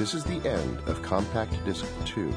This is the end of Compact Disc 2.